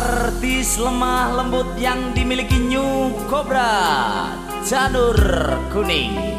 Artis lemah lembut yang dimiliki New Cobra Janur Kuning.